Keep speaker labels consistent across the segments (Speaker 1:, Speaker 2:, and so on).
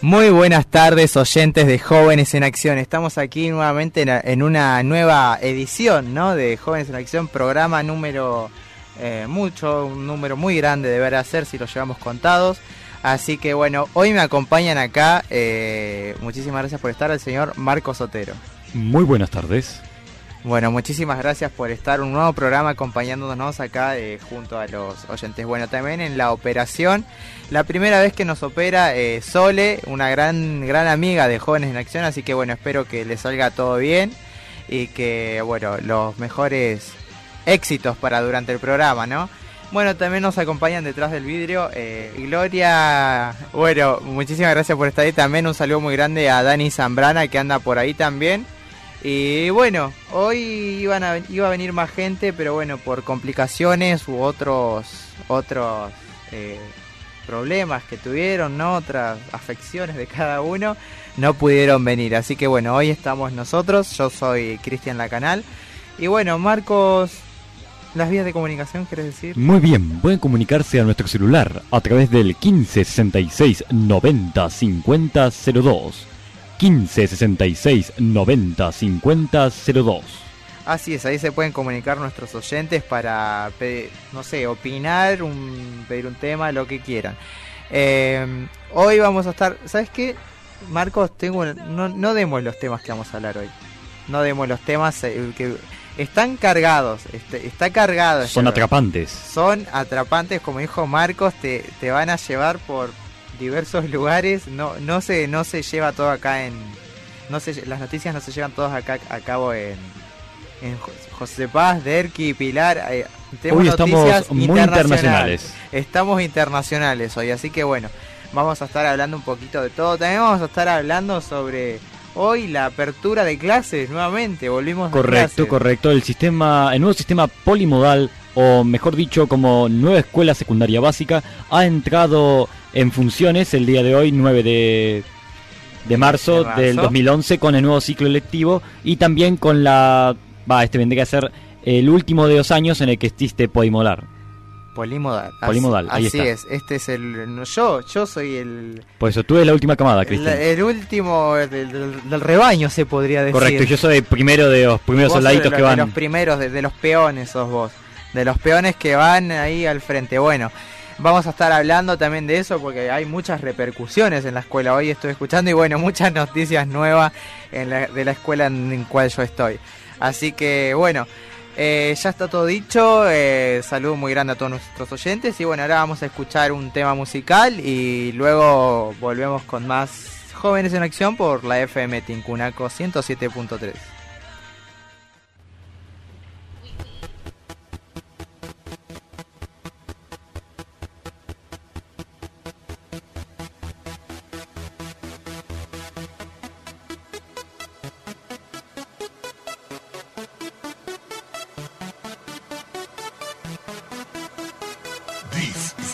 Speaker 1: Muy buenas tardes oyentes de Jóvenes en Acción. Estamos aquí nuevamente en, una nueva edición ¿no? de Jóvenes en Acción, programa número eh, mucho, un número muy grande de ver hacer si lo llevamos contados. Así que bueno, hoy me acompañan acá, eh, muchísimas gracias por estar, el señor Marco Sotero.
Speaker 2: Muy buenas tardes.
Speaker 1: Bueno, muchísimas gracias por estar un nuevo programa acompañándonos acá eh, junto a los oyentes. Bueno, también en la operación, la primera vez que nos opera eh, Sole, una gran gran amiga de Jóvenes en Acción, así que bueno, espero que le salga todo bien y que bueno, los mejores éxitos para durante el programa, ¿no? Bueno, también nos acompañan detrás del vidrio eh, Gloria. Bueno, muchísimas gracias por estar ahí. También un saludo muy grande a Dani Zambrana que anda por ahí también. Y bueno, hoy iban a, iba a venir más gente, pero bueno, por complicaciones u otros otros eh, problemas que tuvieron, ¿no? Otras afecciones de cada uno, no pudieron venir. Así que bueno, hoy estamos nosotros. Yo soy Cristian La Canal. Y bueno, Marcos, las vías de comunicación, ¿quieres decir?
Speaker 2: Muy bien, pueden comunicarse a nuestro celular a través del 1566 90 50 02. 1566 90 50 02.
Speaker 1: Así es, ahí se pueden comunicar nuestros oyentes para, no sé, opinar, un, pedir un tema, lo que quieran. Eh, hoy vamos a estar, ¿sabes qué? Marcos, tengo, no, no demos los temas que vamos a hablar hoy. No demos los temas eh, que están cargados, este, está cargado.
Speaker 2: Son atrapantes.
Speaker 1: Son atrapantes, como dijo Marcos, te, te van a llevar por diversos lugares. No, no se, no se lleva todo acá en, no se, las noticias no se llevan todas acá a cabo en, en José Paz, Derki, Pilar.
Speaker 2: Eh, hoy estamos muy internacionales.
Speaker 1: Estamos internacionales hoy, así que bueno, vamos a estar hablando un poquito de todo. También vamos a estar hablando sobre hoy la apertura de clases nuevamente, volvimos
Speaker 2: Correcto, correcto, el sistema, el nuevo sistema polimodal o mejor dicho como nueva escuela secundaria básica ha entrado en funciones el día de hoy 9 de de marzo, del 2011 con el nuevo ciclo electivo y también con la va, este vendría a ser el último de dos años en el que existe polimodal.
Speaker 1: Polimodal.
Speaker 2: Polimodal,
Speaker 1: así, así es, este es el... yo, yo soy el...
Speaker 2: Por eso, tú eres la última camada, Cristian.
Speaker 1: El, último del, rebaño, se podría decir.
Speaker 2: Correcto, yo soy el primero de los primeros soldaditos que van...
Speaker 1: De los primeros, de, los peones sos vos. De los peones que van ahí al frente. Bueno, vamos a estar hablando también de eso porque hay muchas repercusiones en la escuela. Hoy estoy escuchando y bueno, muchas noticias nuevas en de la escuela en la cual yo estoy. Así que bueno... Eh, ya está todo dicho. Eh, saludo muy grande a todos nuestros oyentes. Y bueno, ahora vamos a escuchar un tema musical y luego volvemos con más Jóvenes en Acción por la FM Tincunaco 107.3.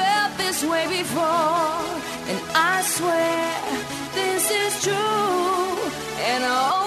Speaker 3: felt this way before. And I swear this is true. And all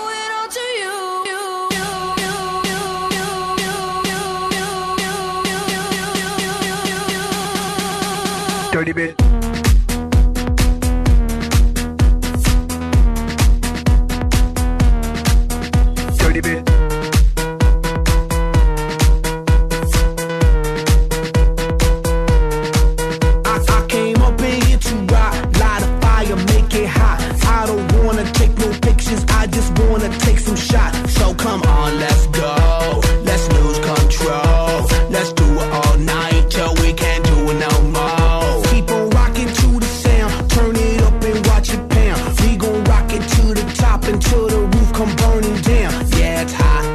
Speaker 4: yeah, it's hot.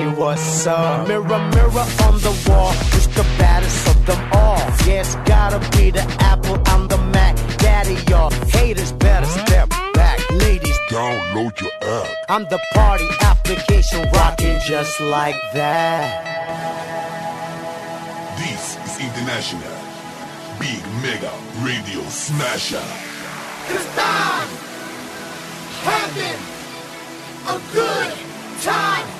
Speaker 4: Honey, what's up? Mirror, mirror on the wall, who's the baddest of them all? Yeah, it's gotta be the Apple, I'm the Mac. Daddy, y'all haters better step back. Ladies,
Speaker 5: Download your app.
Speaker 4: I'm the party application rocking just like that.
Speaker 5: This is International Big Mega Radio Smasher.
Speaker 6: Cause I'm having a good time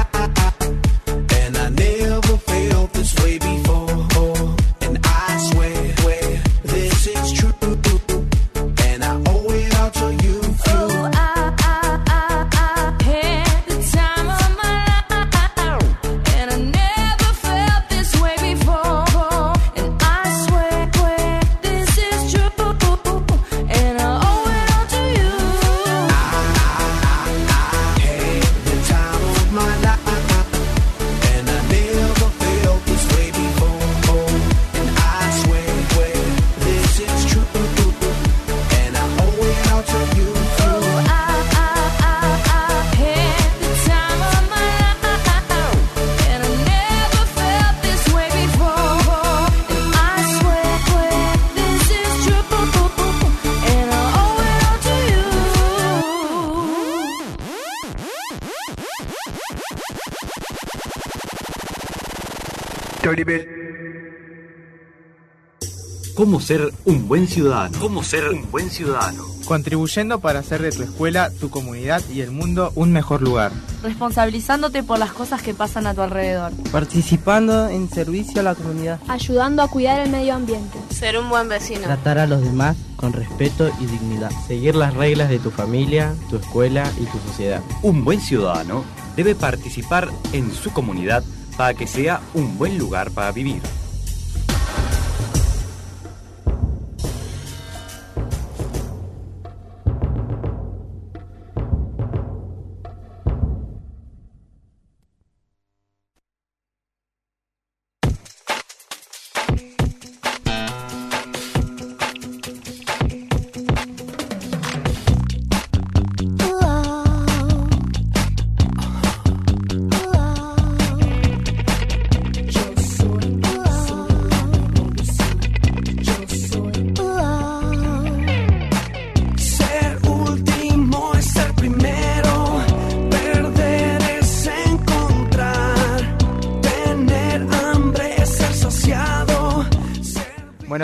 Speaker 7: ¿Cómo ser un buen ciudadano? ¿Cómo ser un buen ciudadano?
Speaker 1: Contribuyendo para hacer de tu escuela, tu comunidad y el mundo un mejor lugar.
Speaker 8: responsabilizándote por las cosas que pasan a tu alrededor.
Speaker 9: Participando en servicio a la comunidad.
Speaker 10: ayudando a cuidar el medio ambiente.
Speaker 8: Ser un buen vecino.
Speaker 9: Tratar a los demás con respeto y dignidad. Seguir las reglas de tu familia, tu escuela y tu sociedad.
Speaker 7: Un buen ciudadano debe participar en su comunidad para que sea un buen lugar para vivir.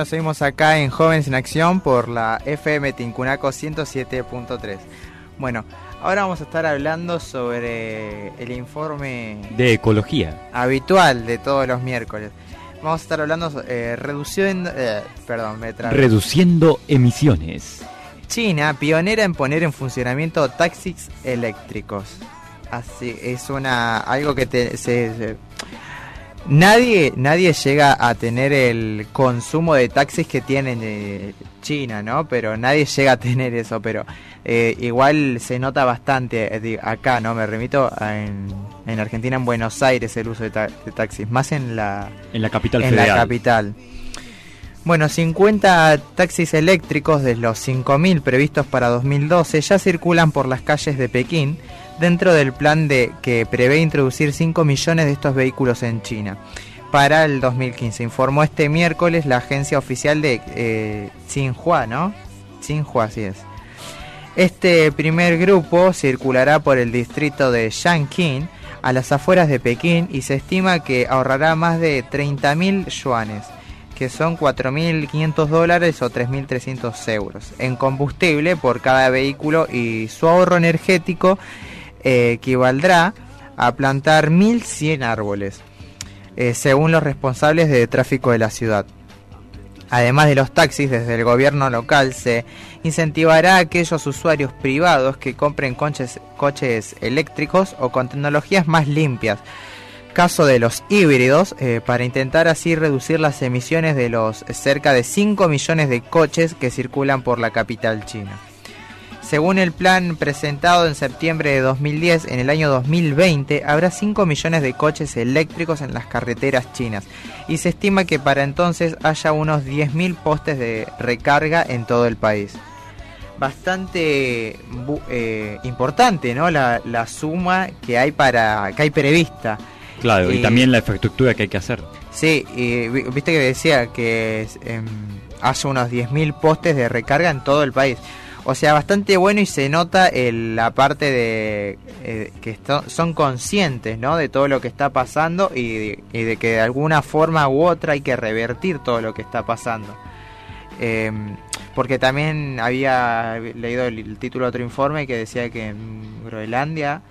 Speaker 1: Seguimos acá en Jóvenes en Acción por la FM Tincunaco 107.3. Bueno, ahora vamos a estar hablando sobre el informe
Speaker 2: De ecología.
Speaker 1: habitual de todos los miércoles. Vamos a estar hablando eh, reduciendo, eh, perdón, me trabé.
Speaker 2: Reduciendo emisiones.
Speaker 1: China, pionera en poner en funcionamiento taxis eléctricos. Así es una algo que te, se, se- nadie nadie llega a tener el consumo de taxis que tienen eh, China, ¿no? Pero nadie llega a tener eso, pero eh, igual se nota bastante eh, acá, ¿no? Me remito a en, en Argentina, en Buenos Aires, el uso de, ta- de taxis, más en la
Speaker 2: En la capital
Speaker 1: en
Speaker 2: federal.
Speaker 1: la capital. Bueno, 50 taxis eléctricos de los 5.000 previstos para 2012 ya circulan por las calles de Pekín dentro del plan de que prevé introducir 5 millones de estos vehículos en China. para el 2015. Informó este miércoles la agencia oficial de eh, Xinhua, ¿no? Xinhua, así es. Este primer grupo circulará por el distrito de Shanqing, a las afueras de Pekín, y se estima que ahorrará más de 30.000 yuanes, que son 4.500 dólares o 3.300 euros, en combustible por cada vehículo y su ahorro energético eh, equivaldrá a plantar 1.100 árboles, eh, según los responsables de tráfico de la ciudad. Además de los taxis, desde el gobierno local se incentivará a aquellos usuarios privados que compren coches, coches eléctricos o con tecnologías más limpias. Caso de los híbridos, eh, para intentar así reducir las emisiones de los cerca de 5 millones de coches que circulan por la capital china. Según el plan presentado en septiembre de 2010, en el año 2020 habrá 5 millones de coches eléctricos en las carreteras chinas y se estima que para entonces haya unos 10.000 postes de recarga en todo el país. Bastante eh, importante, ¿no? La, la suma que hay para que hay prevista.
Speaker 2: Claro, y
Speaker 1: Eh,
Speaker 2: también la infraestructura que hay que hacer.
Speaker 1: Sí, y vi- viste que decía que em, hace unos 10.000 postes de recarga en todo el país. O sea, bastante bueno y se nota el- la parte de eh, que esto- son conscientes ¿no? de todo lo que está pasando y, y de que de alguna forma u otra hay que revertir todo lo que está pasando. Em, porque también había leído el, el título de otro informe que decía que en Groenlandia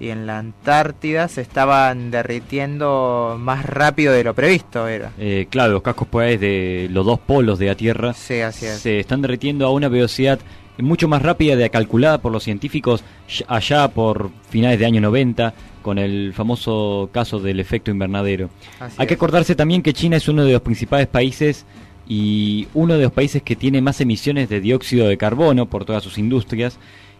Speaker 1: y en la Antártida se estaban derritiendo más rápido de lo previsto, era.
Speaker 2: Eh, claro, los cascos polares de los dos polos de la Tierra
Speaker 1: Sí, así es.
Speaker 2: se están derritiendo a una velocidad mucho más rápida de la calculada por los científicos allá por finales de año 90 con el famoso caso del efecto invernadero.
Speaker 1: Así
Speaker 2: Hay que acordarse también que China es uno de los principales países y uno de los países que tiene más emisiones de dióxido de carbono por todas sus industrias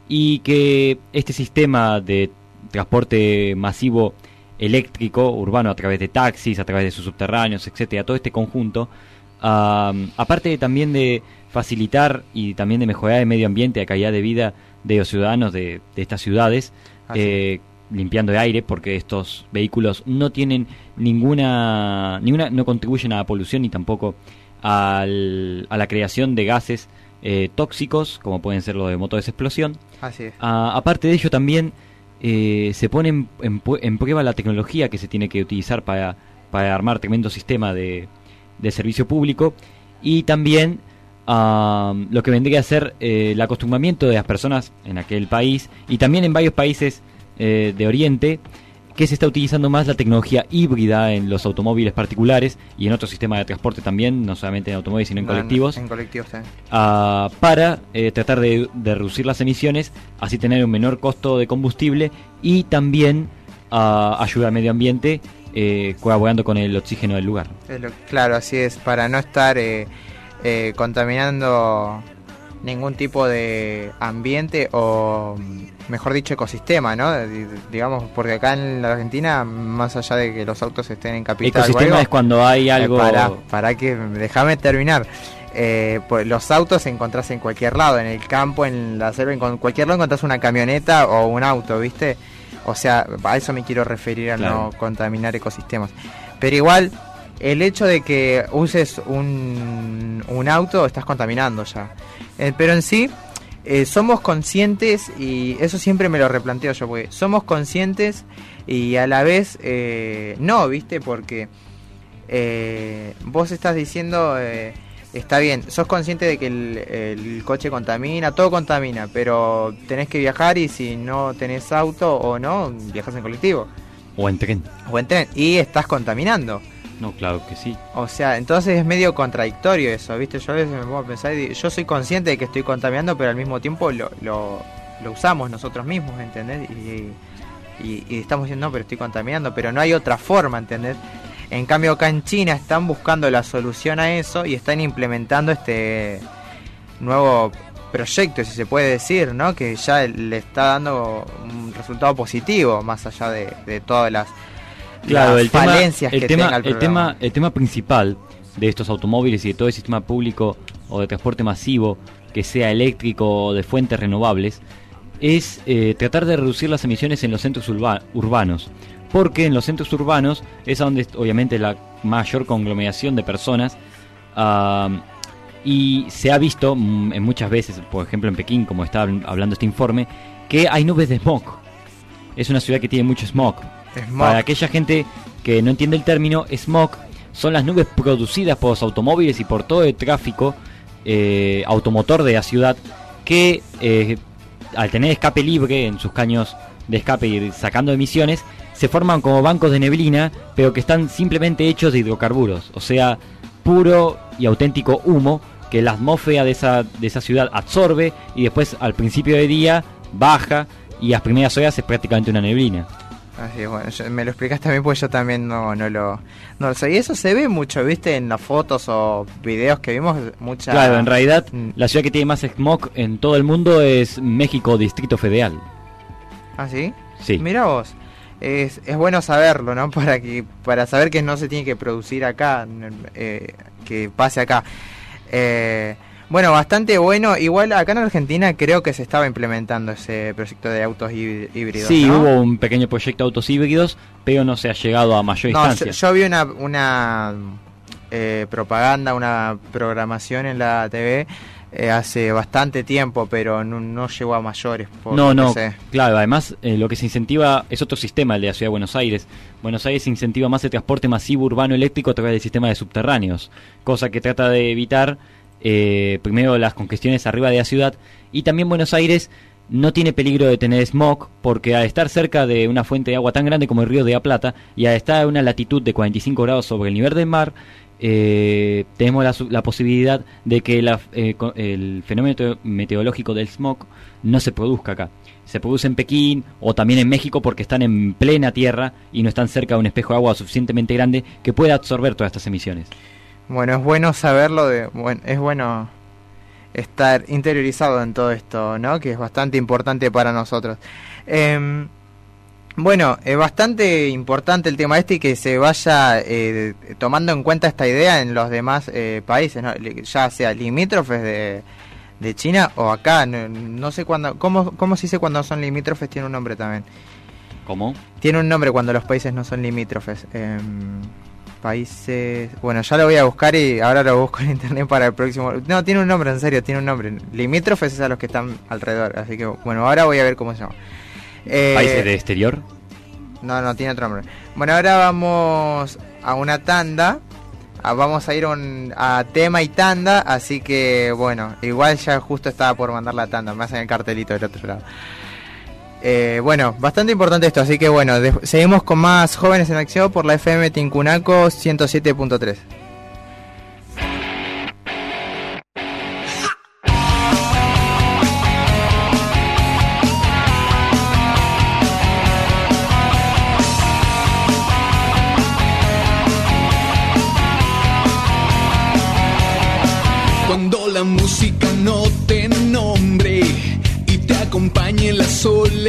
Speaker 2: y que este sistema de transporte masivo eléctrico urbano a través de taxis, a través de sus subterráneos, etcétera, todo este conjunto, aparte también de facilitar y también de mejorar el medio ambiente, la calidad de vida de los ciudadanos de, de estas ciudades, eh, limpiando el aire, porque estos vehículos no tienen ninguna, ninguna no contribuyen a la polución ni tampoco al- a la creación de gases eh, tóxicos, como pueden ser los de motores de explosión.
Speaker 1: Así es.
Speaker 2: Ah, aparte de ello, también eh, se pone en, en en prueba la tecnología que se tiene que utilizar para, para armar tremendo sistema de, de servicio público y también ah, lo que vendría a ser eh, el acostumbramiento de las personas en aquel país y también en varios países eh, de Oriente que se está utilizando más la tecnología híbrida en los automóviles particulares y en otros sistemas de transporte también, no solamente en automóviles sino en colectivos
Speaker 1: En colectivos también.
Speaker 2: ah, para eh, tratar de, de reducir las emisiones, así tener un menor costo de combustible y también ah, ayudar al medio ambiente eh, colaborando con el oxígeno del lugar.
Speaker 1: Claro, así es, para no estar eh, eh, contaminando ningún tipo de ambiente o, mejor dicho, ecosistema, ¿no? Di- Digamos, porque acá en la Argentina, más allá de que los autos estén en capital... o
Speaker 2: Ecosistema
Speaker 1: algo,
Speaker 2: es cuando hay
Speaker 1: eh,
Speaker 2: algo...
Speaker 1: para, para que, déjame terminar. Eh, pues los autos encontrás en cualquier lado, en el campo, en la selva, en cualquier lado encontrás una camioneta o un auto, ¿viste? O sea, a eso me quiero referir a
Speaker 2: Claro.
Speaker 1: no contaminar ecosistemas. Pero igual, el hecho de que uses un, un auto, estás contaminando ya. Eh, pero en sí, eh, somos conscientes, y eso siempre me lo replanteo yo, porque somos conscientes y a la vez eh, no, ¿viste? Porque eh, vos estás diciendo, eh, está bien, sos consciente de que el, el coche contamina, todo contamina, pero tenés que viajar y si no tenés auto o no, viajas en colectivo
Speaker 2: O en tren.
Speaker 1: o en tren y estás contaminando.
Speaker 2: No, claro que sí.
Speaker 1: O sea, entonces es medio contradictorio eso, ¿viste? Yo a veces me pongo a pensar, yo soy consciente de que estoy contaminando, pero al mismo tiempo lo, lo, lo usamos nosotros mismos, ¿entendés? Y, y- y estamos diciendo, no, pero estoy contaminando, pero no hay otra forma, ¿entendés? En cambio acá en China están buscando la solución a eso y están implementando este nuevo proyecto, si se puede decir, ¿no? Que ya le está dando un resultado positivo, más allá de, de todas las,
Speaker 2: Claro,
Speaker 1: las
Speaker 2: el tema,
Speaker 1: falencias
Speaker 2: el
Speaker 1: que
Speaker 2: tema,
Speaker 1: tenga el
Speaker 2: el tema, el tema principal de estos automóviles y de todo el sistema público o de transporte masivo que sea eléctrico o de fuentes renovables es eh, tratar de reducir las emisiones en los centros urba- urbanos. porque en los centros urbanos es donde obviamente la mayor conglomeración de personas ah, y se ha visto mm, en muchas veces, por ejemplo en Pekín, como está habl- hablando este informe, que hay nubes de smog. Es una ciudad que tiene mucho smog. Para aquella gente que no entiende el término, smog son las nubes producidas por los automóviles y por todo el tráfico eh, automotor de la ciudad que eh, al tener escape libre en sus caños de escape y sacando emisiones, se forman como bancos de neblina, pero que están simplemente hechos de hidrocarburos, o sea, puro y auténtico humo que la atmósfera de esa, de esa ciudad absorbe y después al principio de día baja y las primeras horas es prácticamente una neblina.
Speaker 1: Así es, bueno, yo- me lo explicas también porque yo también no, no lo no lo sé. Y eso se ve mucho, ¿viste? En las fotos o videos que vimos, mucha...
Speaker 2: Claro, en realidad la ciudad que tiene más smog en todo el mundo es México Distrito Federal.
Speaker 1: ¿Ah, sí?
Speaker 2: Sí.
Speaker 1: Mira vos. Es, es bueno saberlo, ¿no? Para que para saber que no se tiene que producir acá, eh, que pase acá. Eh, bueno, bastante bueno. Igual acá en Argentina creo que se estaba implementando ese proyecto de autos hí- híbridos.
Speaker 2: Sí,
Speaker 1: ¿no?
Speaker 2: hubo un pequeño proyecto de autos híbridos, pero no se ha llegado a mayor
Speaker 1: No, yo,
Speaker 2: instancia.
Speaker 1: yo vi una, una eh, propaganda, una programación en la TV eh, hace bastante tiempo, pero no, no llegó a mayores. por
Speaker 2: No, no,
Speaker 1: sé.
Speaker 2: claro, además eh, lo que se incentiva es otro sistema, el de la ciudad de Buenos Aires. Buenos Aires incentiva más el transporte masivo urbano eléctrico a través del sistema de subterráneos, cosa que trata de evitar eh, primero las congestiones arriba de la ciudad y también Buenos Aires no tiene peligro de tener smog porque al estar cerca de una fuente de agua tan grande como el río de la Plata y al estar a una latitud de 45 grados sobre el nivel del mar, eh, tenemos la, la posibilidad de que la- eh, el fenómeno teo- meteorológico del smog no se produzca acá. Se produce en Pekín o también en México porque están en plena tierra y no están cerca de un espejo de agua suficientemente grande que pueda absorber todas estas emisiones.
Speaker 1: Bueno, es bueno saberlo, de, bueno, es bueno estar interiorizado en todo esto, ¿no? Que es bastante importante para nosotros. Em, bueno, es bastante importante el tema este y que se vaya eh, tomando en cuenta esta idea en los demás eh, países, ya sea limítrofes de, de China o acá. No, no sé cuándo, ¿cómo, ¿cómo se dice cuando son limítrofes? Tiene un nombre también.
Speaker 2: ¿Cómo?
Speaker 1: Tiene un nombre cuando los países no son limítrofes. Países. Bueno, ya lo voy a buscar y ahora lo busco en internet para el próximo. No, tiene un nombre, en serio, tiene un nombre. Limítrofes es a los que están alrededor. Así que, bueno, ahora voy a ver cómo se llama. Eh,
Speaker 2: ¿Países de exterior?
Speaker 1: No, no, tiene otro nombre. Bueno, ahora vamos a una tanda. Ah, Vamos a ir un- a tema y tanda, así que bueno, igual ya justo estaba por mandar la tanda, me hacen el cartelito del otro lado. Eh, bueno, bastante importante esto, así que bueno, seguimos con más jóvenes en acción por la FM Tincunaco 107.3.
Speaker 11: Cuando la música no te nombre y te acompañe la soledad.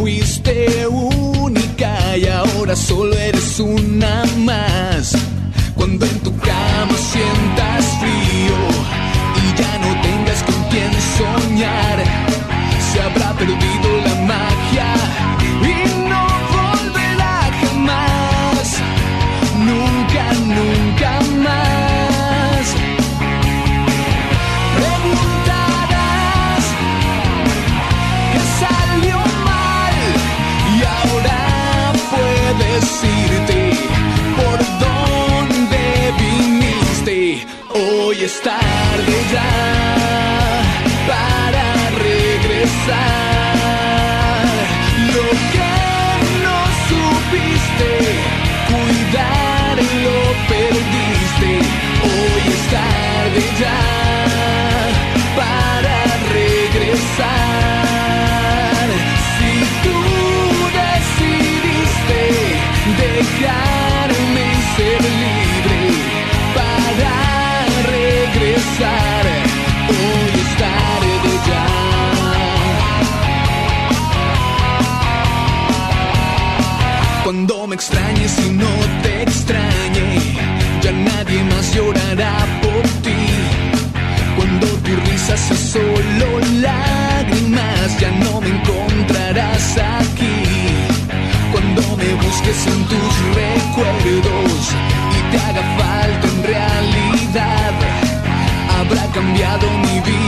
Speaker 11: Fuiste única y ahora solo eres una más. Cuando en tu cama sientas tarde cambiado
Speaker 10: mi vida.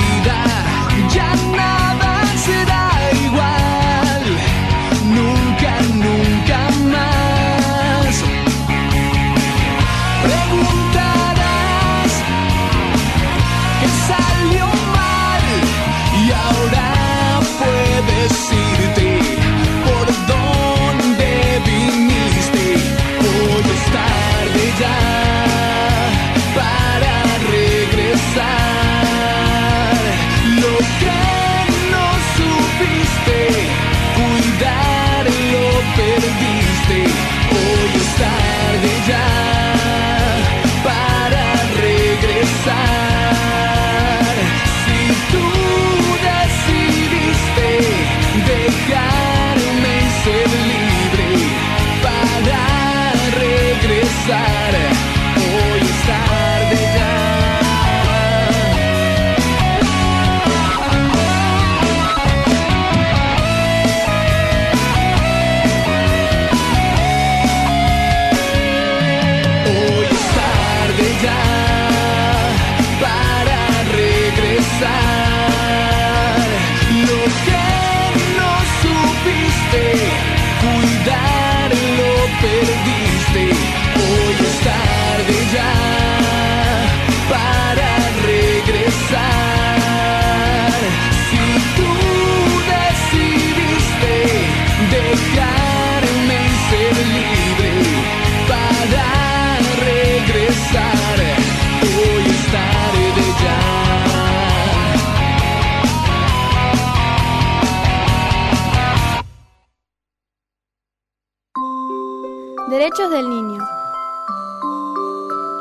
Speaker 10: Niño.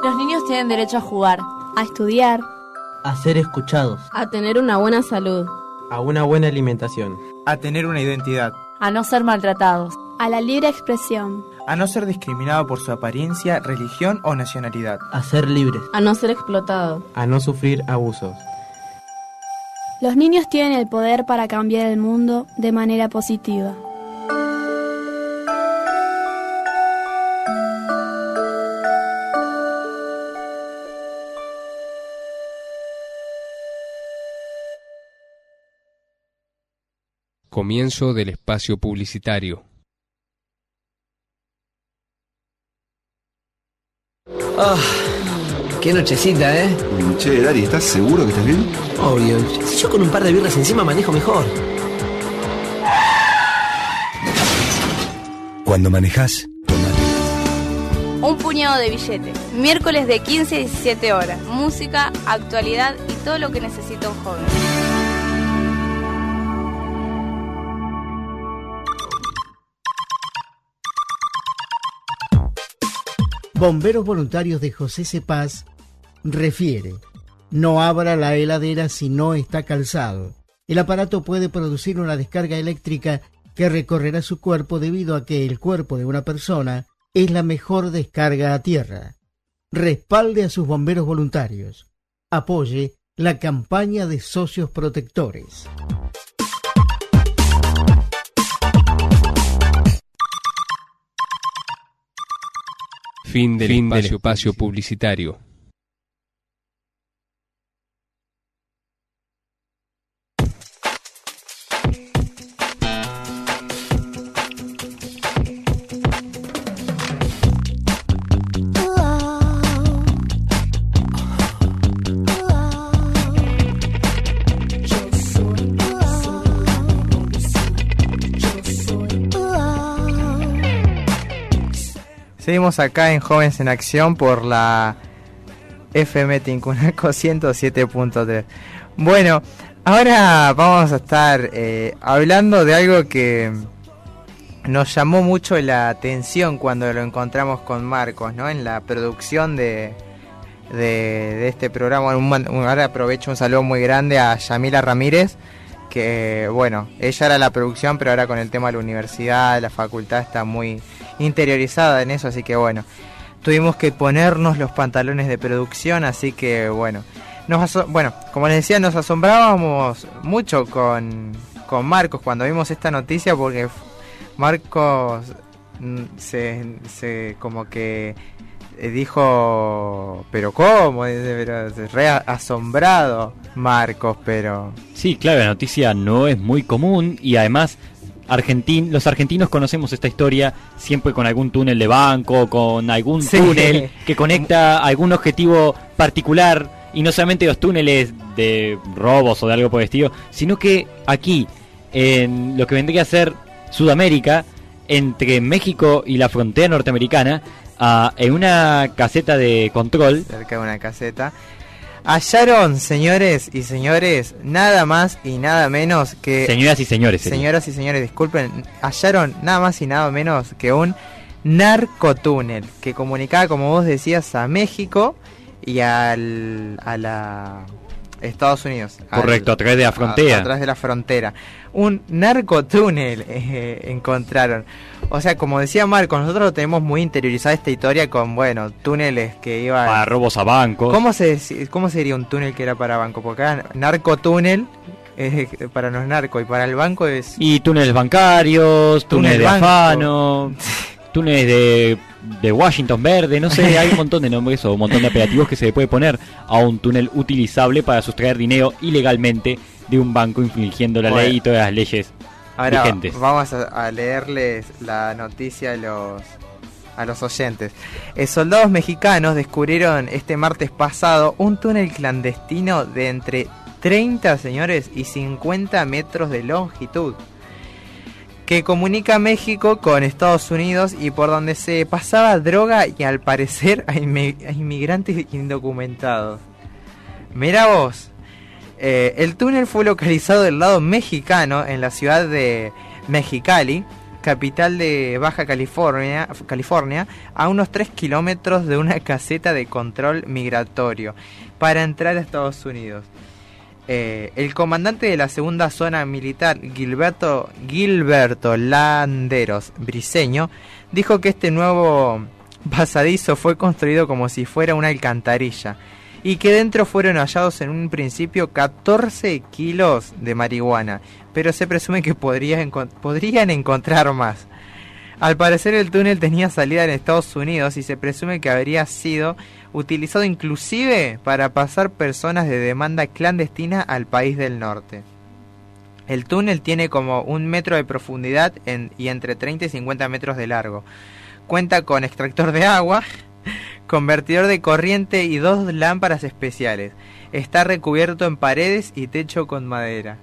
Speaker 8: Los niños tienen derecho a jugar,
Speaker 10: A estudiar.
Speaker 9: A ser escuchados.
Speaker 12: A tener una buena salud.
Speaker 9: A una buena alimentación.
Speaker 1: A tener una identidad.
Speaker 8: a no ser maltratados,
Speaker 10: A la libre expresión.
Speaker 1: A no ser discriminado por su apariencia, religión o nacionalidad.
Speaker 9: A ser libres.
Speaker 12: A no ser explotado.
Speaker 9: A no sufrir abusos.
Speaker 10: Los niños tienen el poder para cambiar el mundo de manera positiva.
Speaker 13: Comienzo del espacio publicitario.
Speaker 14: Ah, qué nochecita, ¿eh?
Speaker 15: Che, Dari, ¿estás seguro que estás bien?
Speaker 14: Obvio. Si yo con un par de birras encima manejo mejor.
Speaker 16: Cuando manejas,
Speaker 8: un puñado de billetes. Miércoles de 15 a 17 horas. Música, actualidad y todo lo que necesita un joven.
Speaker 17: Bomberos Voluntarios de José Cepaz refiere, no abra la heladera si no está calzado. El aparato puede producir una descarga eléctrica que recorrerá su cuerpo debido a que el cuerpo de una persona es la mejor descarga a tierra. Respalde a sus bomberos voluntarios. Apoye la campaña de socios protectores.
Speaker 13: Fin del
Speaker 7: Fin del
Speaker 13: espacio, espacio publicitario.
Speaker 1: Acá en Jóvenes en Acción por la FM Tincunaco 107.3. Bueno, ahora vamos a estar eh, hablando de algo que nos llamó mucho la atención cuando lo encontramos con Marcos, ¿no? En la producción de, de, este programa. Un- ahora aprovecho un saludo muy grande a Yamila Ramírez, que bueno, ella era la producción, pero ahora con el tema de la universidad, la facultad está muy interiorizada en eso, así que bueno, tuvimos que ponernos los pantalones de producción, así que bueno, nos bueno, como les decía, nos asombrábamos mucho con, con Marcos cuando vimos esta noticia porque Marcos mm, se, se como que eh, dijo, pero ¿cómo? Pero re asombrado Marcos, pero...
Speaker 2: Sí, claro, la noticia no es muy común y además argentin los argentinos conocemos esta historia siempre con algún túnel de banco, con algún
Speaker 1: Sí.
Speaker 2: túnel que conecta algún objetivo particular y no solamente los túneles de robos o de algo por el estilo, sino que aquí, en lo que vendría a ser Sudamérica, entre México y la frontera norteamericana, ah, en una caseta de control,
Speaker 1: cerca de una caseta. Hallaron, señores y señores, nada más y nada menos que...
Speaker 2: Señoras y señores.
Speaker 1: Señoras y señores, disculpen, hallaron nada más y nada menos que un narcotúnel que comunicaba, como vos decías, a México y al, a la Estados Unidos. Al-
Speaker 2: Correcto, a través de la frontera.
Speaker 1: A, a través de la frontera. Un narcotúnel eh, encontraron. O sea, como decía Marco, nosotros tenemos muy interiorizada esta historia con, bueno, túneles que iban...
Speaker 2: para robos a bancos.
Speaker 1: ¿Cómo, se, ¿Cómo sería un túnel que era para banco? Porque acá narcotúnel es para los narcos y para el banco es...
Speaker 2: Y túneles bancarios, túneles
Speaker 1: Túnel
Speaker 2: de
Speaker 1: banco.
Speaker 2: afano, túneles de, de Washington verde, no sé, hay un montón de nombres o un montón de apelativos que se le puede poner a un túnel utilizable para sustraer dinero ilegalmente de un banco infringiendo la
Speaker 1: Bueno.
Speaker 2: ley y todas las leyes
Speaker 1: Ahora
Speaker 2: vigentes.
Speaker 1: vamos a, a leerles la noticia a los, a los oyentes. Eh, soldados mexicanos descubrieron este martes pasado un túnel clandestino de entre 30 señores y 50 metros de longitud que comunica México con Estados Unidos y por donde se pasaba droga y al parecer a, inmi- a inmigrantes indocumentados. Mira vos, eh, el túnel fue localizado del lado mexicano en la ciudad de Mexicali, capital de Baja California, California, a unos 3 kilómetros de una caseta de control migratorio para entrar a Estados Unidos. Eh, el comandante de la segunda zona militar, Gilberto, Gilberto Landeros Briseño, dijo que este nuevo pasadizo fue construido como si fuera una alcantarilla y que dentro fueron hallados en un principio 14 kilos de marihuana, pero se presume que podrían encontrar más. Al parecer el túnel tenía salida en Estados Unidos y se presume que habría sido utilizado inclusive para pasar personas de demanda clandestina al país del norte. El túnel tiene como un metro de profundidad y entre 30 y 50 metros de largo. Cuenta con extractor de agua, convertidor de corriente y dos lámparas especiales. Está recubierto en paredes y techo con madera.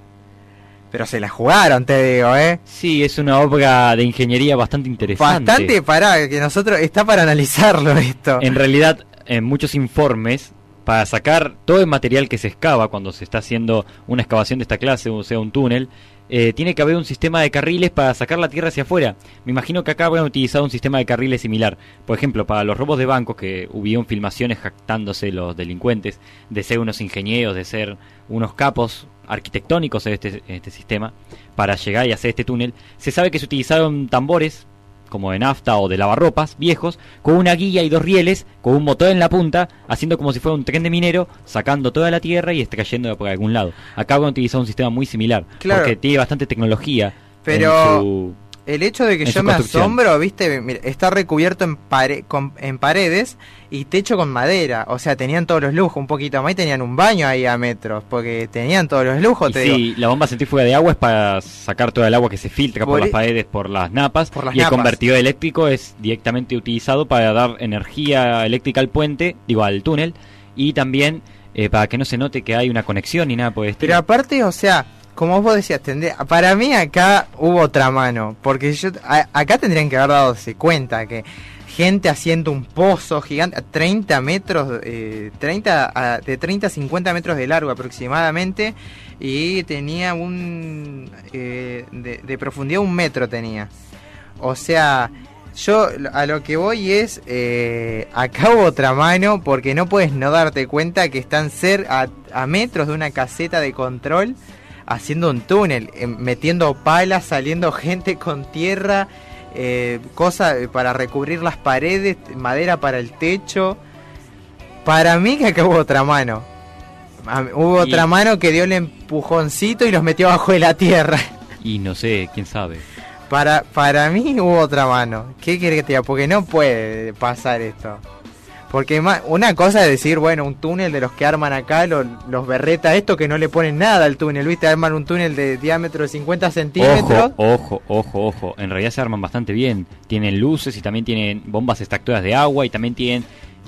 Speaker 1: Pero se la jugaron, te digo, ¿eh?
Speaker 2: Sí, es una obra de ingeniería bastante interesante.
Speaker 1: Bastante para que nosotros está para analizarlo esto.
Speaker 2: En realidad, en muchos informes, para sacar todo el material que se excava cuando se está haciendo una excavación de esta clase, o sea, un túnel, eh, tiene que haber un sistema de carriles para sacar la tierra hacia afuera. Me imagino que acá habrán utilizado un sistema de carriles similar. Por ejemplo, para los robos de bancos, que hubieron filmaciones jactándose los delincuentes de ser unos ingenieros, de ser unos capos arquitectónicos en este, en este sistema, para llegar y hacer este túnel, se sabe que se utilizaron tambores como de nafta o de lavarropas viejos, con una guía y dos rieles, con un motor en la punta, haciendo como si fuera un tren de minero, sacando toda la tierra y extrayéndola por algún lado. Acá van a utilizar un sistema muy similar,
Speaker 1: Claro.
Speaker 2: porque tiene bastante tecnología.
Speaker 1: Pero
Speaker 2: en su-
Speaker 1: el hecho de que yo me asombro, viste, mira, está recubierto en, pare- con- en paredes y techo con madera. O sea, tenían todos los lujos, un poquito más y tenían un baño ahí a metros, porque tenían todos los lujos,
Speaker 2: Y
Speaker 1: te
Speaker 2: sí,
Speaker 1: digo.
Speaker 2: la bomba centrífuga de agua es para sacar toda el agua que se filtra por,
Speaker 1: Por
Speaker 2: las paredes, por las napas.
Speaker 1: Por las
Speaker 2: y el
Speaker 1: napas.
Speaker 2: convertidor eléctrico es directamente utilizado para dar energía eléctrica al puente, digo, al túnel. Y también eh, para que no se note que hay una conexión ni nada por el estilo.
Speaker 1: Pero aparte, o sea, como vos decías, tendría- para mí acá hubo otra mano, porque yo a- acá tendrían que haber dado cuenta que gente haciendo un pozo gigante, a 30 metros, eh, 30 a- de 30 a 50 metros de largo aproximadamente, y tenía un eh, de, profundidad un metro tenía. O sea, yo a lo que voy es, eh, acá hubo otra mano porque no puedes no darte cuenta que están ser a metros de una caseta de control haciendo un túnel, eh, metiendo palas, saliendo gente con tierra, eh, cosas para recubrir las paredes, madera para el techo. Para mí que acá hubo otra mano. Hubo
Speaker 2: Y-
Speaker 1: otra mano que dio el empujoncito y los metió abajo de la tierra.
Speaker 2: Y no sé, quién sabe.
Speaker 1: Para, para mí hubo otra mano. ¿Qué querés que te diga? Porque no puede pasar esto. Porque una cosa es decir, bueno, un túnel de los que arman acá, lo- los berretas, esto que no le ponen nada al túnel, ¿viste? Arman un túnel de diámetro de 50 centímetros.
Speaker 2: Ojo, ojo, ojo, ojo. En realidad se arman bastante bien. Tienen luces y también tienen bombas extractoras de agua y también tienen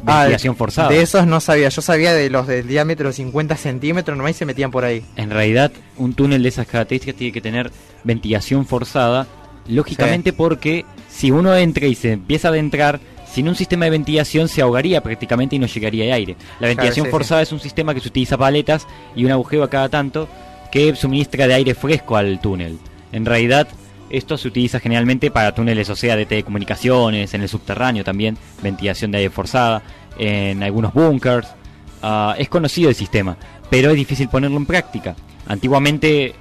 Speaker 1: Ah,
Speaker 2: ventilación forzada.
Speaker 1: De esos no sabía, yo sabía de los de diámetro de 50 centímetros, nomás se metían por ahí.
Speaker 2: En realidad, un túnel de esas características tiene que tener ventilación forzada, lógicamente porque si uno entra y se empieza a adentrar, sin un sistema de ventilación se ahogaría prácticamente y no llegaría de aire. La ventilación
Speaker 1: sí.
Speaker 2: forzada es un sistema que se utiliza paletas y un agujero a cada tanto que suministra de aire fresco al túnel. En realidad, esto se utiliza generalmente para túneles, o sea, de telecomunicaciones, en el subterráneo también, ventilación de aire forzada, en algunos bunkers. Ah, es conocido el sistema, pero es difícil ponerlo en práctica. Antiguamente,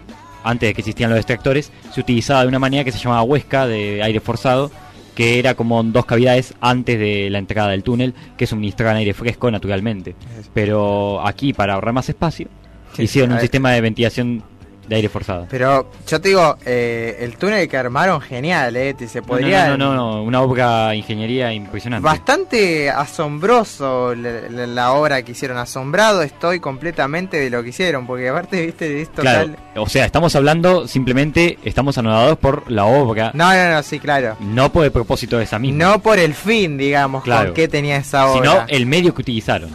Speaker 2: antes de que existían los extractores, se utilizaba de una manera que se llamaba huesca de aire forzado, que era como dos cavidades antes de la entrada del túnel que suministraban aire fresco naturalmente. Pero aquí, para ahorrar más espacio,
Speaker 1: Sí,
Speaker 2: hicieron un sistema de ventilación de aire forzado.
Speaker 1: Pero yo te digo, eh, el túnel que armaron, genial, ¿eh? Se
Speaker 2: No, no,
Speaker 1: podría...
Speaker 2: no, no, no, una obra ingeniería impresionante.
Speaker 1: Bastante asombroso la, la- la obra que hicieron. Asombrado estoy completamente de lo que hicieron. Porque aparte, viste, es total.
Speaker 2: Claro, o sea, estamos hablando simplemente, estamos anodados por la obra,
Speaker 1: No, no, no, sí, claro.
Speaker 2: no por el propósito de esa misma.
Speaker 1: No por el fin, digamos,
Speaker 2: Claro.
Speaker 1: con qué tenía esa obra.
Speaker 2: sino el medio que utilizaron.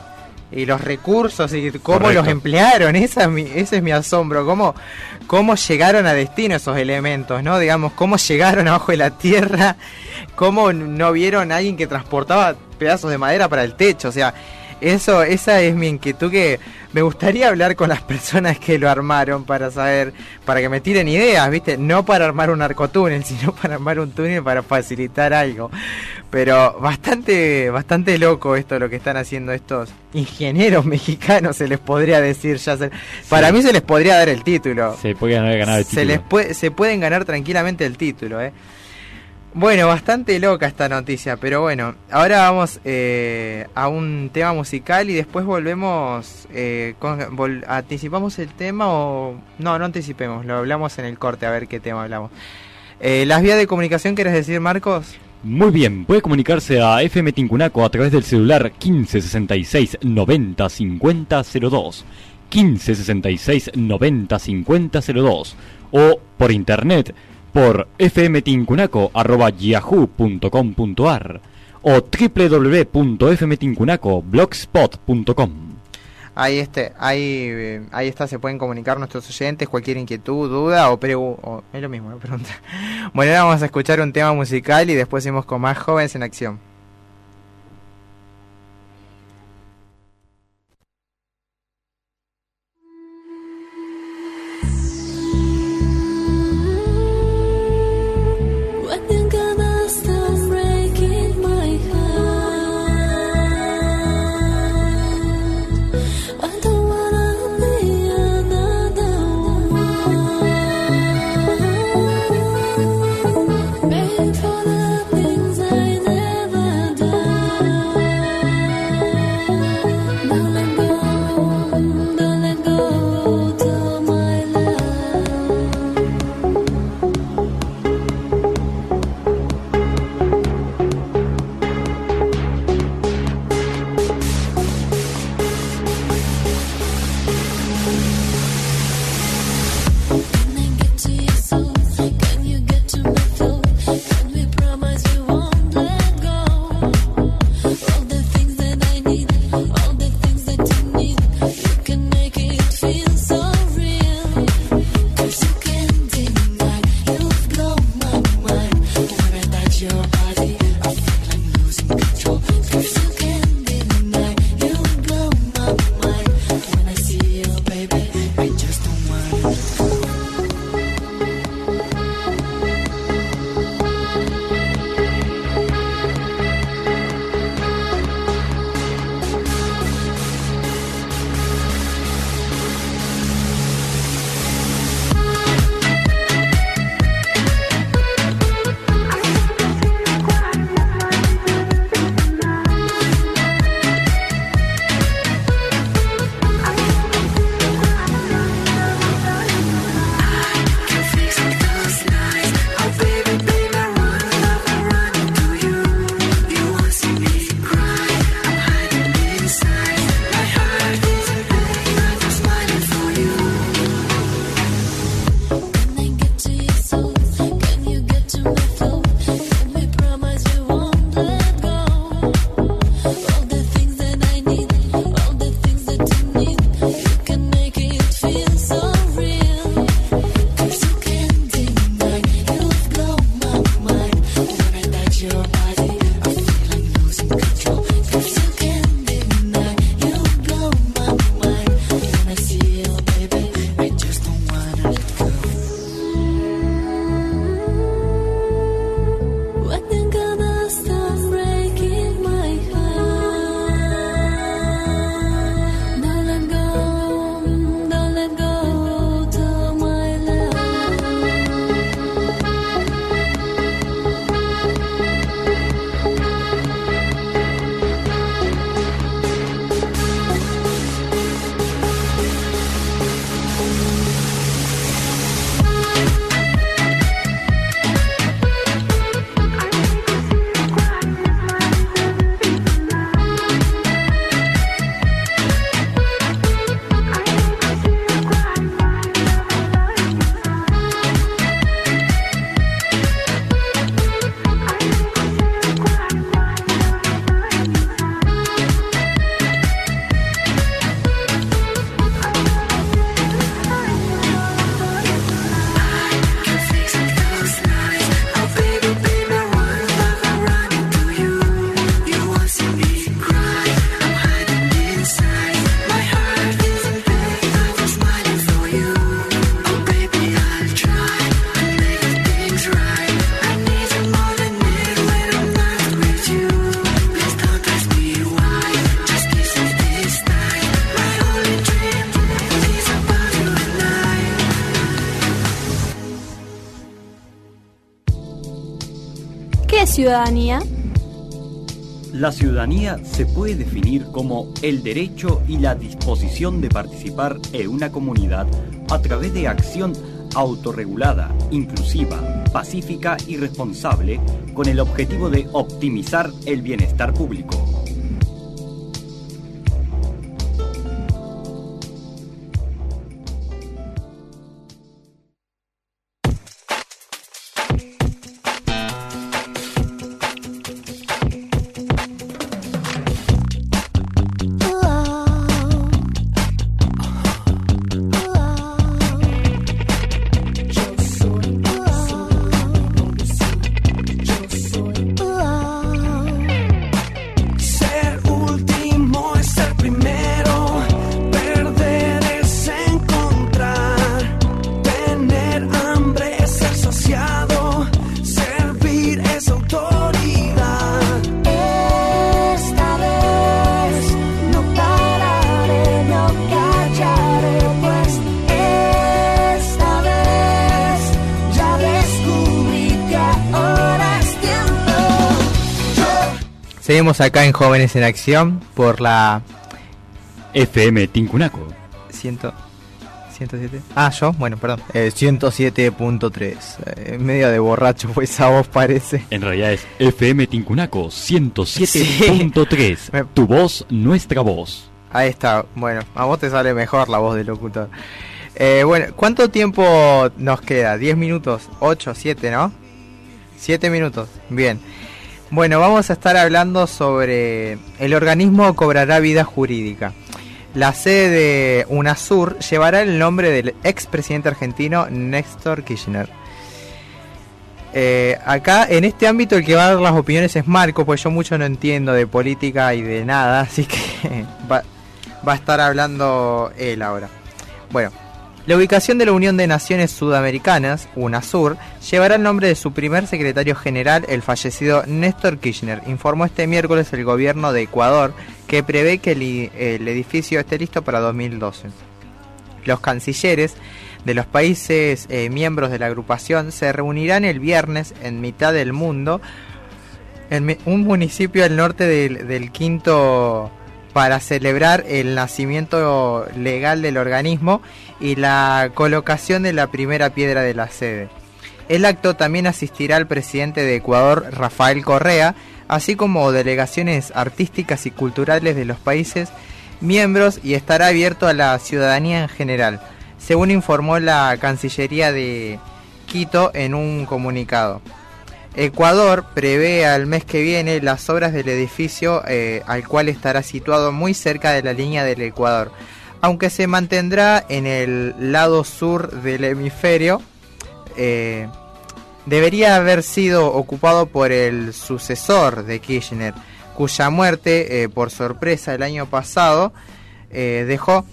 Speaker 1: Y los recursos y cómo
Speaker 2: Correcto.
Speaker 1: los emplearon. Esa es mi- ese es mi asombro. Cómo, cómo llegaron a destino esos elementos, ¿no? Digamos, cómo llegaron abajo de la tierra. Cómo no vieron a alguien que transportaba pedazos de madera para el techo. O sea, Eso, esa es mi inquietud que me gustaría hablar con las personas que lo armaron para saber, para que me tiren ideas, ¿viste? No para armar un arcotúnel, sino para armar un túnel para facilitar algo. Pero bastante, bastante loco esto lo que están haciendo estos ingenieros mexicanos, se les podría decir ya. se- para mí se les podría dar el título.
Speaker 2: Se podían haber ganado el
Speaker 1: Se
Speaker 2: título.
Speaker 1: les puede, se pueden ganar tranquilamente el título, ¿eh? Bueno, bastante loca esta noticia, pero bueno, ahora vamos eh, a un tema musical y después volvemos, eh, anticipamos el tema o no, no anticipemos, lo hablamos en el corte a ver qué tema hablamos. Eh, las vías de comunicación, ¿quieres decir, Marcos?
Speaker 2: Muy bien, puede comunicarse a FM Tincunaco a través del celular 1566 90 50 02, 1566 90 50 02 o por internet por fmtincunaco@yahoo.com.ar o www.fmtincunaco.blogspot.com.
Speaker 1: Ahí, este, ahí, ahí está, se pueden comunicar nuestros oyentes, cualquier inquietud, duda o o- es lo mismo, la pregunta. Bueno, ahora vamos a escuchar un tema musical y después seguimos con más jóvenes en acción.
Speaker 10: Ciudadanía?
Speaker 2: La ciudadanía se puede definir como el derecho y la disposición de participar en una comunidad a través de acción autorregulada, inclusiva, pacífica y responsable con el objetivo de optimizar el bienestar público.
Speaker 1: Seguimos acá en Jóvenes en Acción por la
Speaker 2: FM Tincunaco.
Speaker 1: 100, 107. Ah, yo, bueno, perdón. Eh, 107.3. Eh, medio de borracho fue esa voz, parece.
Speaker 2: En realidad es FM Tincunaco 107.3. Tu voz, nuestra voz.
Speaker 1: Ahí está. Bueno, a vos te sale mejor la voz del locutor. Eh, bueno, ¿cuánto tiempo nos queda? ¿10 minutos? ¿8? ¿7, no? 7 minutos. Bien. Bueno, vamos a estar hablando sobre el organismo cobrará vida jurídica. La sede de UNASUR llevará el nombre del expresidente argentino Néstor Kirchner. Eh, acá en este ámbito el que va a dar las opiniones es Marco, pues yo mucho no entiendo de política y de nada, así que va, va a estar hablando él ahora. Bueno, la ubicación de la Unión de Naciones Sudamericanas, UNASUR, llevará el nombre de su primer secretario general, el fallecido Néstor Kirchner, informó este miércoles el gobierno de Ecuador, que prevé que el, edificio esté listo para 2012. Los cancilleres de los países eh, miembros de la agrupación se reunirán el viernes en mitad del mundo, en un municipio al norte del quinto para celebrar el nacimiento legal del organismo y la colocación de la primera piedra de la sede. El acto también asistirá el presidente de Ecuador, Rafael Correa, así como delegaciones artísticas y culturales de los países miembros y estará abierto a la ciudadanía en general, según informó la Cancillería de Quito en un comunicado. Ecuador prevé al mes que viene las obras del edificio eh, al cual estará situado muy cerca de la línea del Ecuador, aunque se mantendrá en el lado sur del hemisferio. eh, debería haber sido ocupado por el sucesor de Kirchner, cuya muerte, eh, por sorpresa, el año pasado eh, dejó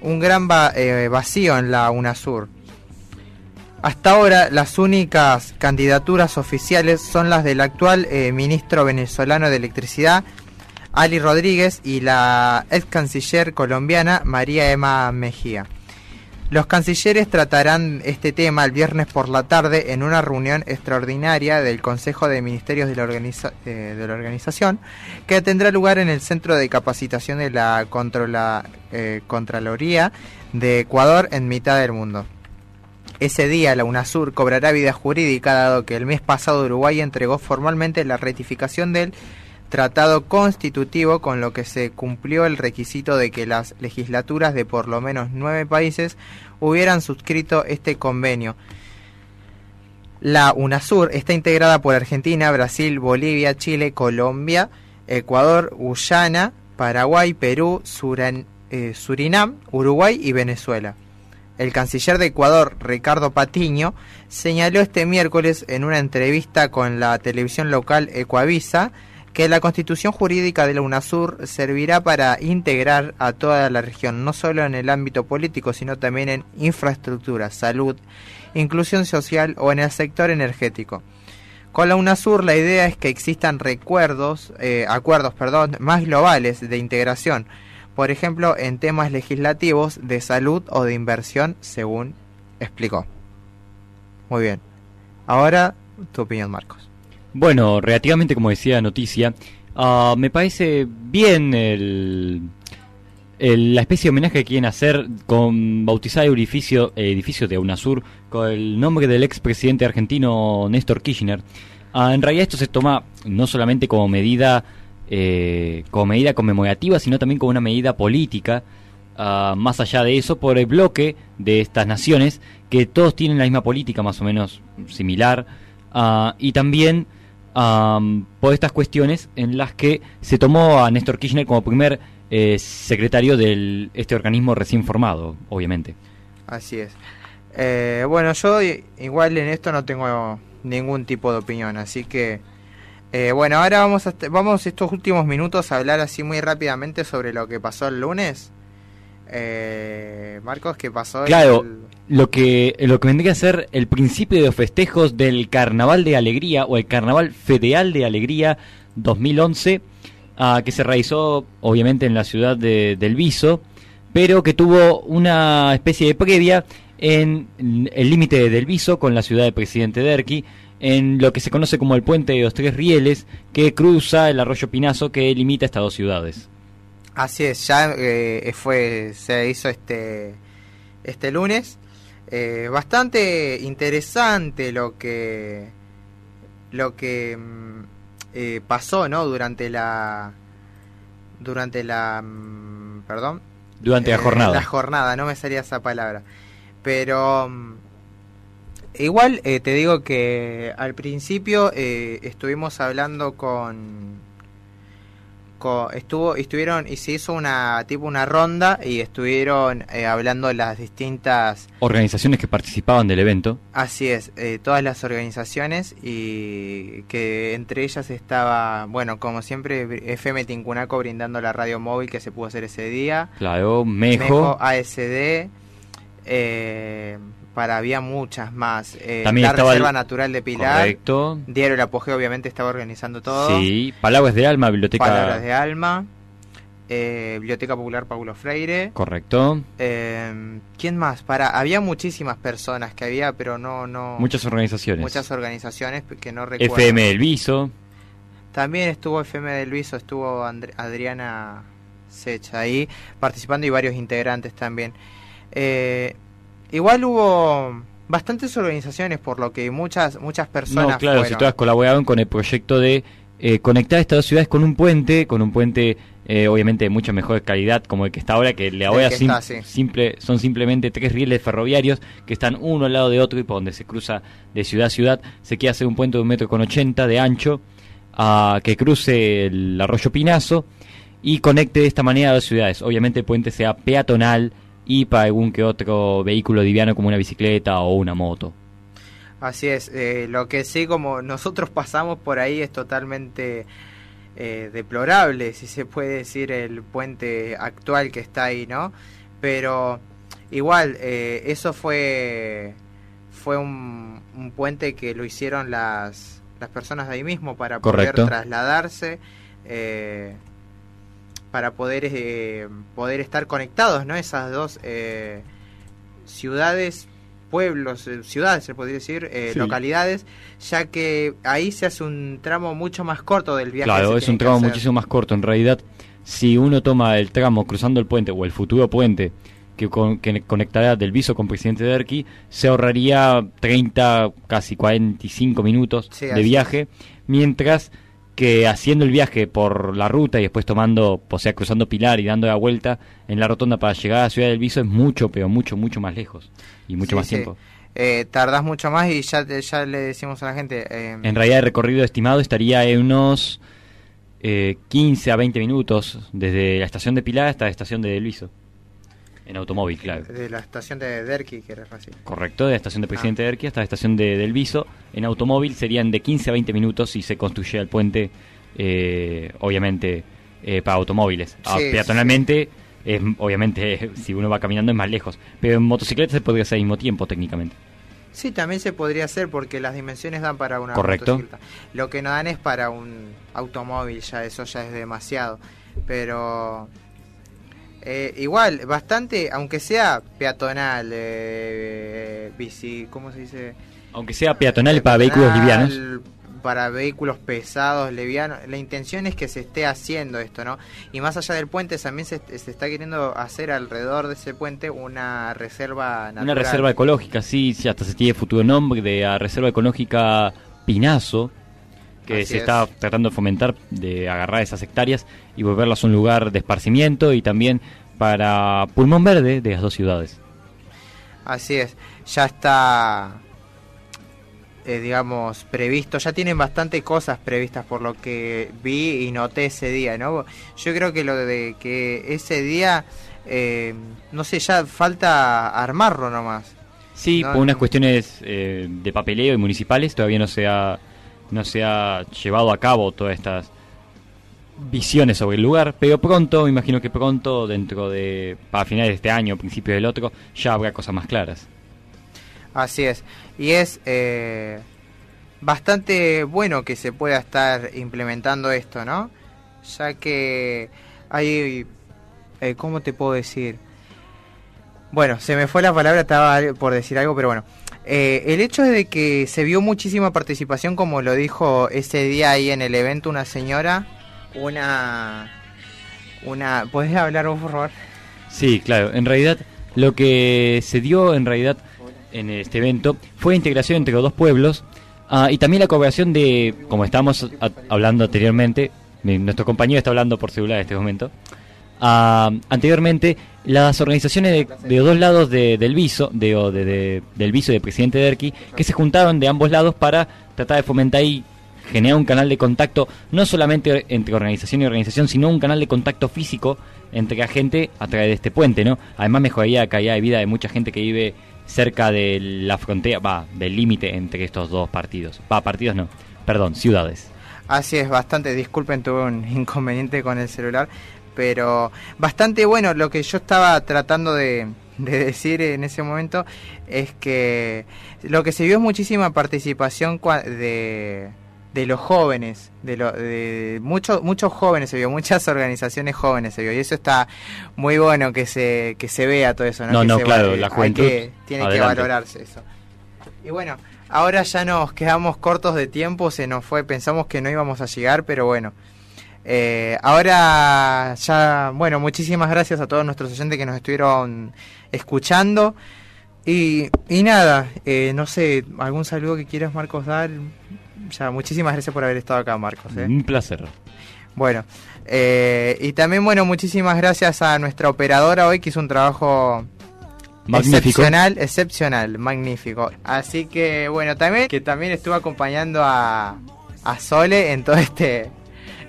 Speaker 1: un gran va- vacío en la UNASUR. Hasta ahora las únicas candidaturas oficiales son las del actual ministro venezolano de Electricidad, Ali Rodríguez, y la ex canciller colombiana María Emma Mejía. Los cancilleres tratarán este tema el viernes por la tarde en una reunión extraordinaria del Consejo de Ministerios de la, eh, organización que tendrá lugar en el Centro de Capacitación de la Controla- eh, Contraloría de Ecuador en mitad del mundo. Ese día la UNASUR cobrará vida jurídica dado que el mes pasado Uruguay entregó formalmente la ratificación del tratado constitutivo con lo que se cumplió el requisito de que las legislaturas de por lo menos nueve países hubieran suscrito este convenio. La UNASUR está integrada por Argentina, Brasil, Bolivia, Chile, Colombia, Ecuador, Guyana, Paraguay, Perú, eh, Surinam, Uruguay y Venezuela. El canciller de Ecuador, Ricardo Patiño, señaló este miércoles en una entrevista con la televisión local Ecuavisa que la constitución jurídica de la UNASUR servirá para integrar a toda la región, no solo en el ámbito político, sino también en infraestructura, salud, inclusión social o en el sector energético. Con la UNASUR la idea es que existan recuerdos, eh, acuerdos perdón, más globales de integración, por ejemplo en temas legislativos de salud o de inversión, según explicó. Muy bien. Ahora tu opinión, Marcos.
Speaker 2: Bueno, relativamente como decía noticia, ah, me parece bien el, la especie de homenaje que quieren hacer con bautizar el edificio, de UNASUR con el nombre del expresidente argentino Néstor Kirchner. Ah, en realidad esto se toma no solamente como medida eh, como medida conmemorativa, sino también como una medida política. ah, más allá de eso, por el bloque de estas naciones que todos tienen la misma política más o menos similar y también am, por estas cuestiones en las que se tomó a Néstor Kirchner como primer eh, secretario de este organismo recién formado, obviamente.
Speaker 1: Así es. Eh, bueno, yo igual en esto no tengo ningún tipo de opinión, así que eh, bueno, ahora vamos a vamos estos últimos minutos a hablar así muy rápidamente sobre lo que pasó el lunes. Eh, Marcos, ¿qué pasó?
Speaker 2: Claro,
Speaker 1: el-
Speaker 2: lo que, lo que vendría a ser el principio de los festejos del Carnaval de Alegría o el Carnaval Federal de Alegría 2011, ah, que se realizó obviamente en la ciudad de, del Viso, pero que tuvo una especie de previa en el límite del Viso con la ciudad de Presidente Derqui, en lo que se conoce como el Puente de los Tres Rieles, que cruza el arroyo Pinazo que limita estas dos ciudades.
Speaker 1: Así es, ya eh, fue, se hizo este, este lunes. Eh, bastante interesante lo que, lo que mm, eh, pasó, ¿no? Durante la, durante la, mm, perdón.
Speaker 2: Durante la
Speaker 1: Eh,
Speaker 2: jornada.
Speaker 1: La jornada, no me salía esa palabra. Pero mm, igual eh, te digo que al principio eh, estuvimos hablando con co- estuvo estuvieron y se hizo una tipo una ronda y estuvieron eh, hablando las distintas
Speaker 2: Organizaciones que participaban del evento.
Speaker 1: así es eh, todas las organizaciones y que entre ellas estaba bueno como siempre FM Tincunaco brindando la radio móvil que se pudo hacer ese día
Speaker 2: Claro, Mejo.
Speaker 1: ASD eh, para había muchas más eh,
Speaker 2: También
Speaker 1: la
Speaker 2: estaba
Speaker 1: reserva
Speaker 2: el-
Speaker 1: natural de Pilar
Speaker 2: Correcto.
Speaker 1: Diario El Apogeo obviamente estaba organizando todo
Speaker 2: Sí, Palabras de Alma, Biblioteca.
Speaker 1: Palabras de Alma, eh, Biblioteca Popular Paulo Freire.
Speaker 2: Correcto.
Speaker 1: eh, ¿Quién más? Para, había muchísimas personas que había, pero no, no.
Speaker 2: Muchas organizaciones.
Speaker 1: Muchas organizaciones que no recuerdo.
Speaker 2: FM El Viso.
Speaker 1: También estuvo FM del Viso, estuvo Adriana Sech ahí participando y varios integrantes también. Eh, igual hubo bastantes organizaciones, por lo que muchas muchas personas.
Speaker 2: No, claro, si todas colaboraron con el proyecto de eh, conectar estas dos ciudades con un puente, con un puente eh, obviamente de mucha mejor calidad como el que está ahora, que le ahora sim-
Speaker 1: sí.
Speaker 2: simple, son simplemente tres rieles ferroviarios que están uno al lado de otro y por donde se cruza de ciudad a ciudad, se quiere hacer un puente de un metro con ochenta de ancho a que cruce el arroyo Pinazo y conecte de esta manera a dos ciudades. Obviamente el puente sea peatonal y para algún que otro vehículo liviano como una bicicleta o una moto.
Speaker 1: Así es, eh, lo que sí como nosotros pasamos por ahí es totalmente eh, deplorable, si se puede decir, el puente actual que está ahí, ¿no? Pero igual, eh, eso fue fue un, un puente que lo hicieron las, las personas de ahí mismo para
Speaker 2: Correcto.
Speaker 1: poder trasladarse, eh, para poder eh, poder estar conectados, ¿no? Esas dos eh, ciudades, pueblos, eh, ciudades se podría decir, eh,
Speaker 2: Sí.
Speaker 1: localidades, ya que ahí se hace un tramo mucho más corto del viaje.
Speaker 2: Claro, es un tramo muchísimo más corto. En realidad, si uno toma el tramo cruzando el puente o el futuro puente que, con- que conectará del Viso con Presidente Derqui, se ahorraría 30, casi 45 minutos
Speaker 1: Sí,
Speaker 2: de viaje, mientras que haciendo el viaje por la ruta y después tomando, o sea, cruzando Pilar y dando la vuelta en la rotonda para llegar a la ciudad del Viso es mucho, pero mucho, mucho más lejos y mucho
Speaker 1: Sí,
Speaker 2: más
Speaker 1: sí.
Speaker 2: tiempo.
Speaker 1: Eh, tardás mucho más y ya, ya le decimos a la gente. eh,
Speaker 2: En realidad el recorrido estimado estaría en unos eh, 15 a 20 minutos desde la estación de Pilar hasta la estación de Delviso. En automóvil, claro.
Speaker 1: de la estación de Derqui, que era fácil.
Speaker 2: Correcto, de la estación de Presidente Derqui hasta la estación de Delviso. En automóvil serían de 15 a 20 minutos si se construye el puente, eh, obviamente, eh, para automóviles. Ah,
Speaker 1: Sí,
Speaker 2: peatonalmente, es, obviamente, si uno va caminando es más lejos. Pero en motocicleta se podría hacer al mismo tiempo, técnicamente.
Speaker 1: Sí, también se podría hacer porque las dimensiones dan para una
Speaker 2: Correcto.
Speaker 1: motocicleta. Lo que no dan es para un automóvil, ya eso ya es demasiado. Pero eh, igual, bastante, aunque sea peatonal, eh, bici, ¿cómo se dice?
Speaker 2: Aunque sea peatonal para vehículos livianos.
Speaker 1: para vehículos pesados, livianos. La intención es que se esté haciendo esto, ¿no? Y más allá del puente, también se, se está queriendo hacer alrededor de ese puente una reserva natural.
Speaker 2: Una reserva ecológica, sí, sí, hasta se tiene futuro nombre de la Reserva Ecológica Pinazo, que
Speaker 1: Así
Speaker 2: se
Speaker 1: es.
Speaker 2: está tratando de fomentar, de agarrar esas hectáreas y volverlas un lugar de esparcimiento y también para pulmón verde de las dos ciudades.
Speaker 1: Así es, ya está, eh, digamos, previsto, ya tienen bastante cosas previstas por lo que vi y noté ese día, ¿no? Yo creo que lo de que ese día, eh, no sé, ya falta armarlo nomás.
Speaker 2: Sí,
Speaker 1: No,
Speaker 2: por unas cuestiones eh, de papeleo y municipales todavía no se ha no se ha llevado a cabo todas estas visiones sobre el lugar, pero pronto, me imagino que pronto, dentro de para finales de este año, principios del otro, ya habrá cosas más claras.
Speaker 1: Así es, y es eh, bastante bueno que se pueda estar implementando esto, ¿no? Ya que hay, eh, ¿cómo te puedo decir? Bueno, se me fue la palabra, estaba por decir algo, pero bueno. Eh, el hecho de que se vio muchísima participación, como lo dijo ese día ahí en el evento una señora, una... una ¿Puedes hablar vos, por favor?
Speaker 2: Sí, claro. En realidad, lo que se dio en realidad en este evento fue integración entre los dos pueblos ah, y también la cooperación de, como estábamos a- hablando anteriormente, nuestro compañero está hablando por celular en este momento. Ah, anteriormente, las organizaciones de, de dos lados de- del viso, de, de- de- del viso del presidente Derqui, que se juntaron de ambos lados para tratar de fomentar y generar un canal de contacto, no solamente entre organización y organización, sino un canal de contacto físico entre la gente a través de este puente, ¿no? Además mejoraría la calidad de vida de mucha gente que vive cerca de la frontera, va, del límite entre estos dos partidos. Va, partidos no, perdón, ciudades.
Speaker 1: Así es, bastante, disculpen, tuve un inconveniente con el celular, pero bastante bueno, lo que yo estaba tratando de, de decir en ese momento es que lo que se vio es muchísima participación de, de los jóvenes, de, lo, de muchos muchos jóvenes se vio, muchas organizaciones jóvenes se vio, y eso está muy bueno que se, que se vea todo eso, ¿no?
Speaker 2: No,
Speaker 1: Que
Speaker 2: no,
Speaker 1: se
Speaker 2: claro, la juventud,
Speaker 1: que- tiene que valorarse eso. Y bueno, ahora ya nos quedamos cortos de tiempo, se nos fue, pensamos que no íbamos a llegar, pero bueno. Eh, ahora ya, bueno, muchísimas gracias a todos nuestros oyentes que nos estuvieron escuchando. Y, y nada, eh, no sé, algún saludo que quieras, Marcos, dar. Ya, muchísimas gracias por haber estado acá, Marcos. ¿eh?
Speaker 2: Un placer.
Speaker 1: Bueno, y también, bueno, muchísimas gracias a nuestra operadora hoy que hizo un trabajo
Speaker 2: Magnífico.
Speaker 1: excepcional, excepcional, magnífico. Así que, bueno, también que también estuvo acompañando a, a Sole en todo este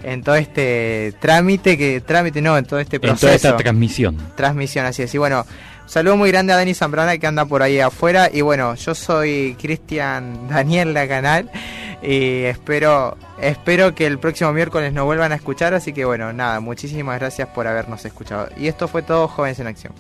Speaker 1: en todo este trámite que trámite no, en todo este
Speaker 2: En
Speaker 1: proceso.
Speaker 2: toda esta transmisión.
Speaker 1: transmisión, así es. Y bueno, un saludo muy grande a Dani Zambrana que anda por ahí afuera. Y bueno, yo soy Cristian Daniel la canal. Y espero, espero que el próximo miércoles nos vuelvan a escuchar. Así que bueno, nada, muchísimas gracias por habernos escuchado. Y esto fue todo Jóvenes en Acción.